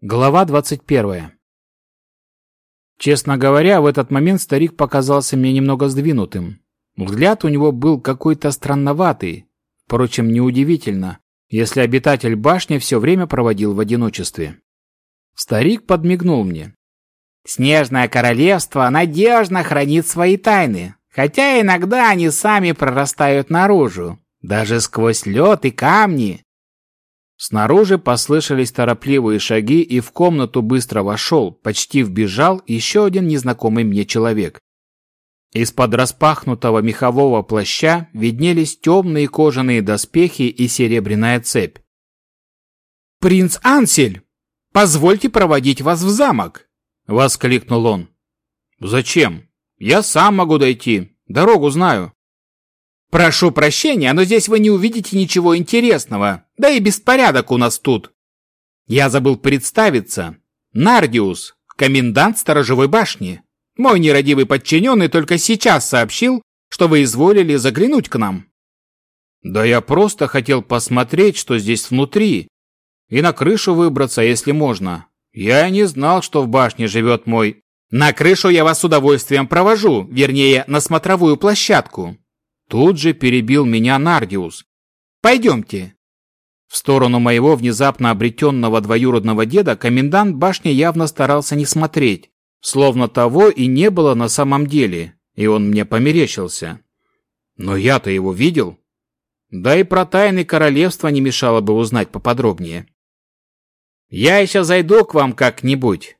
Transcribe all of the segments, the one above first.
Глава 21. Честно говоря, в этот момент старик показался мне немного сдвинутым. Взгляд у него был какой-то странноватый. Впрочем, неудивительно, если обитатель башни все время проводил в одиночестве. Старик подмигнул мне. «Снежное королевство надежно хранит свои тайны, хотя иногда они сами прорастают наружу, даже сквозь лед и камни. Снаружи послышались торопливые шаги, и в комнату быстро вошел, почти вбежал еще один незнакомый мне человек. Из-под распахнутого мехового плаща виднелись темные кожаные доспехи и серебряная цепь. «Принц Ансель, позвольте проводить вас в замок!» — воскликнул он. «Зачем? Я сам могу дойти, дорогу знаю». «Прошу прощения, но здесь вы не увидите ничего интересного, да и беспорядок у нас тут. Я забыл представиться. Нардиус, комендант сторожевой башни. Мой нерадивый подчиненный только сейчас сообщил, что вы изволили заглянуть к нам». «Да я просто хотел посмотреть, что здесь внутри, и на крышу выбраться, если можно. Я не знал, что в башне живет мой...» «На крышу я вас с удовольствием провожу, вернее, на смотровую площадку. Тут же перебил меня Нардиус. «Пойдемте». В сторону моего внезапно обретенного двоюродного деда комендант башни явно старался не смотреть, словно того и не было на самом деле, и он мне померещился. Но я-то его видел. Да и про тайны королевства не мешало бы узнать поподробнее. «Я еще зайду к вам как-нибудь».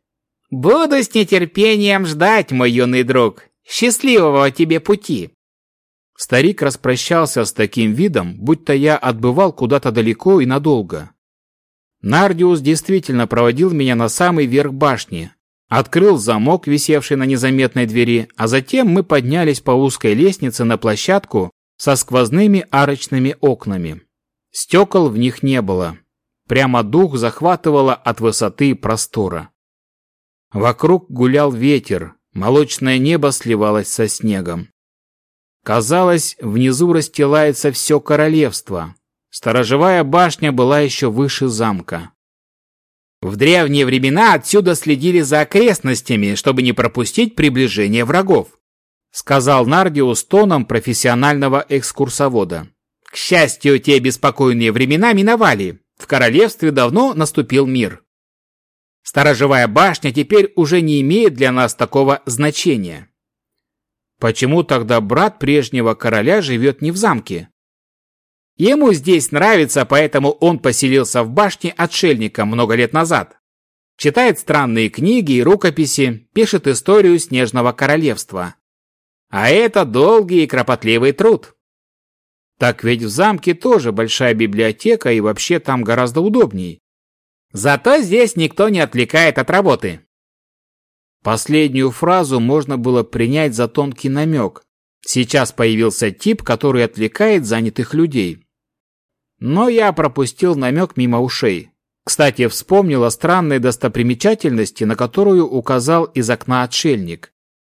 «Буду с нетерпением ждать, мой юный друг. Счастливого тебе пути!» Старик распрощался с таким видом, будто я отбывал куда-то далеко и надолго. Нардиус действительно проводил меня на самый верх башни, открыл замок, висевший на незаметной двери, а затем мы поднялись по узкой лестнице на площадку со сквозными арочными окнами. Стекол в них не было. Прямо дух захватывало от высоты и простора. Вокруг гулял ветер, молочное небо сливалось со снегом. Казалось, внизу расстилается все королевство. Сторожевая башня была еще выше замка. В древние времена отсюда следили за окрестностями, чтобы не пропустить приближение врагов, сказал Нардиус тоном профессионального экскурсовода. К счастью, те беспокойные времена миновали. В королевстве давно наступил мир. Сторожевая башня теперь уже не имеет для нас такого значения. Почему тогда брат прежнего короля живет не в замке? Ему здесь нравится, поэтому он поселился в башне отшельником много лет назад. Читает странные книги и рукописи, пишет историю Снежного Королевства. А это долгий и кропотливый труд. Так ведь в замке тоже большая библиотека и вообще там гораздо удобней. Зато здесь никто не отвлекает от работы. Последнюю фразу можно было принять за тонкий намек. Сейчас появился тип, который отвлекает занятых людей. Но я пропустил намек мимо ушей. Кстати, вспомнил о странной достопримечательности, на которую указал из окна отшельник.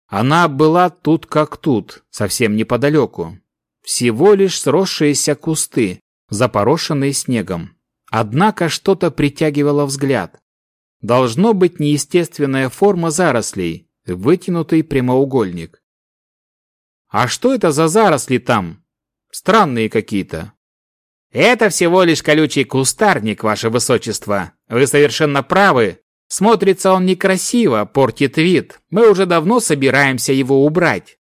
Она была тут как тут, совсем неподалеку. Всего лишь сросшиеся кусты, запорошенные снегом. Однако что-то притягивало взгляд. Должно быть неестественная форма зарослей, вытянутый прямоугольник. А что это за заросли там? Странные какие-то. Это всего лишь колючий кустарник, ваше высочество. Вы совершенно правы. Смотрится он некрасиво, портит вид. Мы уже давно собираемся его убрать.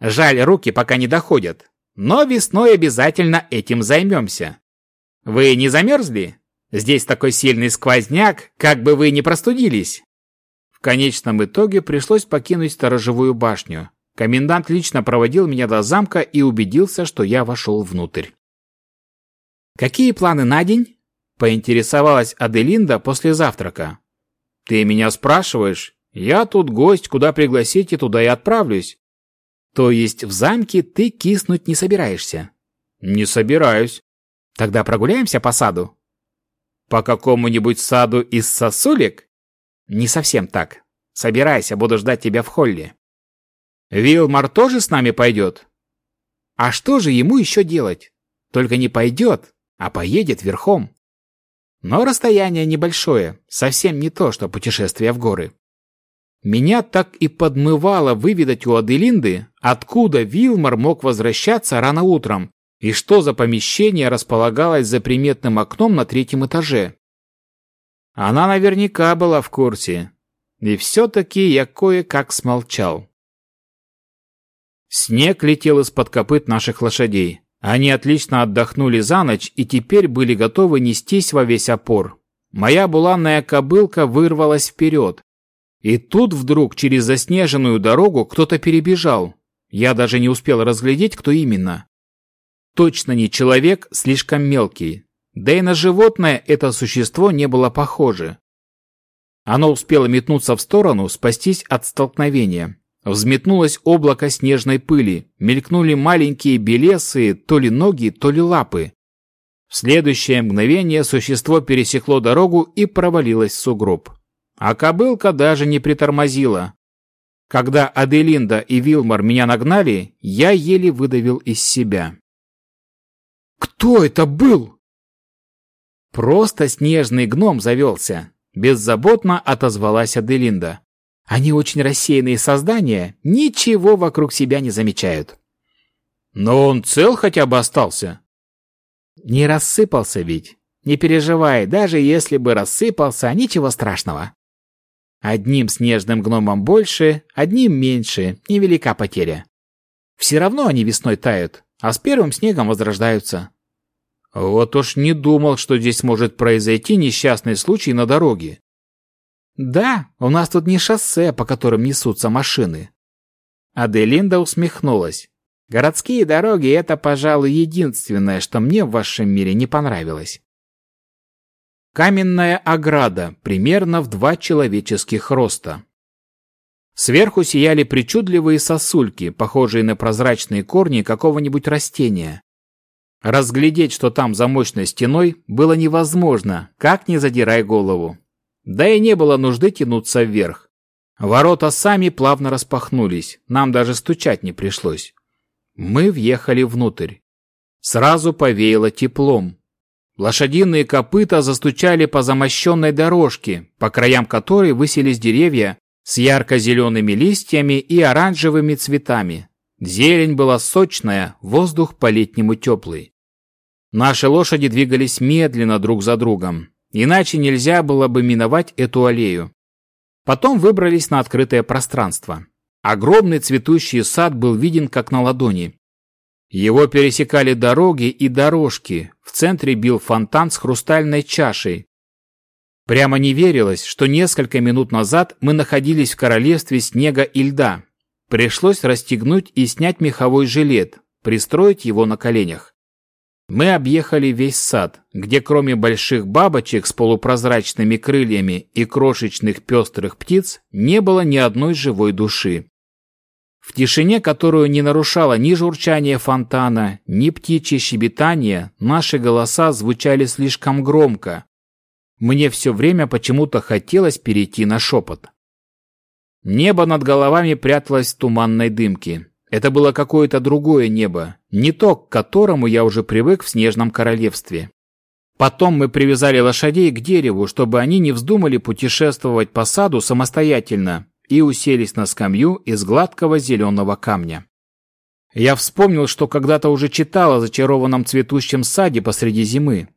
Жаль, руки пока не доходят. Но весной обязательно этим займемся. Вы не замерзли? Здесь такой сильный сквозняк, как бы вы не простудились. В конечном итоге пришлось покинуть сторожевую башню. Комендант лично проводил меня до замка и убедился, что я вошел внутрь. «Какие планы на день?» – поинтересовалась Аделинда после завтрака. «Ты меня спрашиваешь? Я тут гость, куда пригласите, туда и отправлюсь». «То есть в замке ты киснуть не собираешься?» «Не собираюсь». «Тогда прогуляемся по саду?» По какому-нибудь саду из сосулек? Не совсем так. Собирайся, буду ждать тебя в холле. Вилмар тоже с нами пойдет? А что же ему еще делать? Только не пойдет, а поедет верхом. Но расстояние небольшое, совсем не то, что путешествие в горы. Меня так и подмывало выведать у Аделинды, откуда Вилмар мог возвращаться рано утром, и что за помещение располагалось за приметным окном на третьем этаже. Она наверняка была в курсе. И все-таки я кое-как смолчал. Снег летел из-под копыт наших лошадей. Они отлично отдохнули за ночь и теперь были готовы нестись во весь опор. Моя буланная кобылка вырвалась вперед. И тут вдруг через заснеженную дорогу кто-то перебежал. Я даже не успел разглядеть, кто именно. Точно не человек, слишком мелкий. Да и на животное это существо не было похоже. Оно успело метнуться в сторону, спастись от столкновения. Взметнулось облако снежной пыли, мелькнули маленькие белесые то ли ноги, то ли лапы. В следующее мгновение существо пересекло дорогу и провалилось в сугроб. А кобылка даже не притормозила. Когда Аделинда и Вилмар меня нагнали, я еле выдавил из себя. «Кто это был?» «Просто снежный гном завелся», – беззаботно отозвалась Аделинда. Они очень рассеянные создания, ничего вокруг себя не замечают. Но он цел хотя бы остался. Не рассыпался ведь. Не переживай, даже если бы рассыпался, ничего страшного. Одним снежным гномом больше, одним меньше, невелика потеря. Все равно они весной тают, а с первым снегом возрождаются. Вот уж не думал, что здесь может произойти несчастный случай на дороге. «Да, у нас тут не шоссе, по которым несутся машины». Аделинда усмехнулась. «Городские дороги — это, пожалуй, единственное, что мне в вашем мире не понравилось». Каменная ограда, примерно в два человеческих роста. Сверху сияли причудливые сосульки, похожие на прозрачные корни какого-нибудь растения. Разглядеть, что там за мощной стеной, было невозможно, как ни задирай голову. Да и не было нужды тянуться вверх. Ворота сами плавно распахнулись, нам даже стучать не пришлось. Мы въехали внутрь. Сразу повеяло теплом. Лошадиные копыта застучали по замощенной дорожке, по краям которой высились деревья с ярко-зелеными листьями и оранжевыми цветами. Зелень была сочная, воздух по-летнему теплый. Наши лошади двигались медленно друг за другом. Иначе нельзя было бы миновать эту аллею. Потом выбрались на открытое пространство. Огромный цветущий сад был виден как на ладони. Его пересекали дороги и дорожки. В центре бил фонтан с хрустальной чашей. Прямо не верилось, что несколько минут назад мы находились в королевстве снега и льда. Пришлось расстегнуть и снять меховой жилет, пристроить его на коленях. Мы объехали весь сад, где кроме больших бабочек с полупрозрачными крыльями и крошечных пестрых птиц не было ни одной живой души. В тишине, которую не нарушало ни журчание фонтана, ни птичье щебетание, наши голоса звучали слишком громко. Мне все время почему-то хотелось перейти на шепот. Небо над головами пряталось в туманной дымке. Это было какое-то другое небо, не то, к которому я уже привык в Снежном Королевстве. Потом мы привязали лошадей к дереву, чтобы они не вздумали путешествовать по саду самостоятельно, и уселись на скамью из гладкого зеленого камня. Я вспомнил, что когда-то уже читал о зачарованном цветущем саде посреди зимы.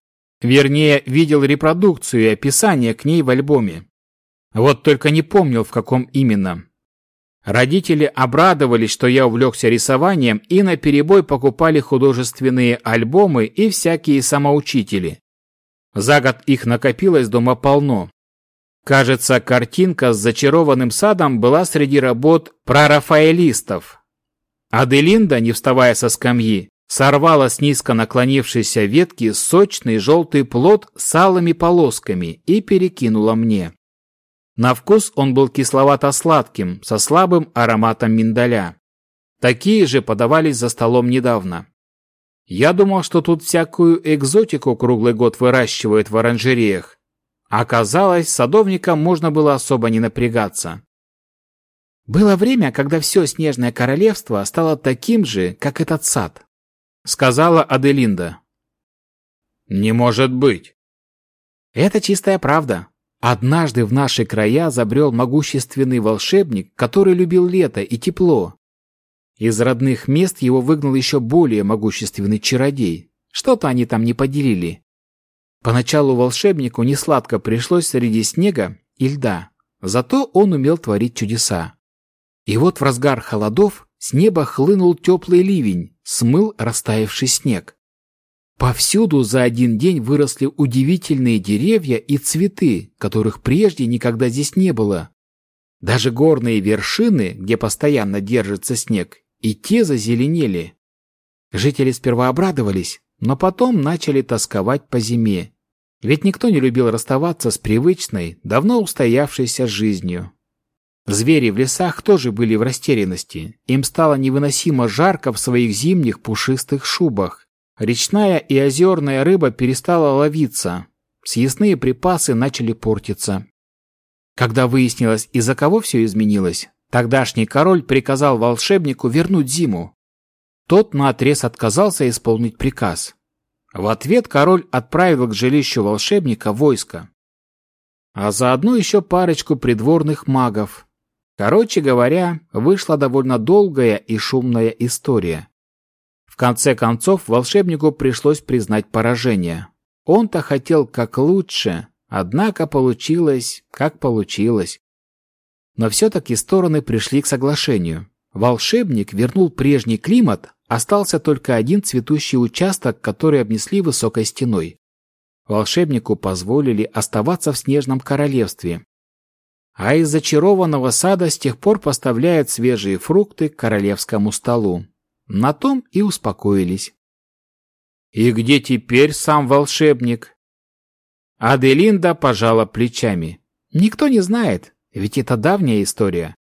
Вернее, видел репродукцию и описание к ней в альбоме. Вот только не помнил, в каком именно. Родители обрадовались, что я увлекся рисованием и наперебой покупали художественные альбомы и всякие самоучители. За год их накопилось дома полно. Кажется, картинка с зачарованным садом была среди работ прорафаэлистов. Аделинда, не вставая со скамьи, сорвала с низко наклонившейся ветки сочный желтый плод с алыми полосками и перекинула мне. На вкус он был кисловато-сладким, со слабым ароматом миндаля. Такие же подавались за столом недавно. Я думал, что тут всякую экзотику круглый год выращивают в оранжереях. Оказалось, садовникам можно было особо не напрягаться. Было время, когда все снежное королевство стало таким же, как этот сад, сказала Аделинда. Не может быть. Это чистая правда. Однажды в наши края забрел могущественный волшебник, который любил лето и тепло. Из родных мест его выгнал еще более могущественный чародей. Что-то они там не поделили. Поначалу волшебнику несладко пришлось среди снега и льда, зато он умел творить чудеса. И вот в разгар холодов с неба хлынул теплый ливень, смыл растаявший снег. Повсюду за один день выросли удивительные деревья и цветы, которых прежде никогда здесь не было. Даже горные вершины, где постоянно держится снег, и те зазеленели. Жители сперва обрадовались, но потом начали тосковать по зиме. Ведь никто не любил расставаться с привычной, давно устоявшейся жизнью. Звери в лесах тоже были в растерянности. Им стало невыносимо жарко в своих зимних пушистых шубах. Речная и озерная рыба перестала ловиться. Съестные припасы начали портиться. Когда выяснилось, из-за кого все изменилось, тогдашний король приказал волшебнику вернуть зиму. Тот наотрез отказался исполнить приказ. В ответ король отправил к жилищу волшебника войско. А заодно еще парочку придворных магов. Короче говоря, вышла довольно долгая и шумная история конце концов, волшебнику пришлось признать поражение. Он-то хотел как лучше, однако получилось, как получилось. Но все-таки стороны пришли к соглашению. Волшебник вернул прежний климат, остался только один цветущий участок, который обнесли высокой стеной. Волшебнику позволили оставаться в Снежном Королевстве. А из зачарованного сада с тех пор поставляют свежие фрукты к королевскому столу. На том и успокоились. «И где теперь сам волшебник?» Аделинда пожала плечами. «Никто не знает, ведь это давняя история.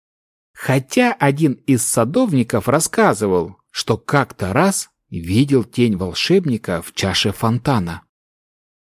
Хотя один из садовников рассказывал, что как-то раз видел тень волшебника в чаше фонтана.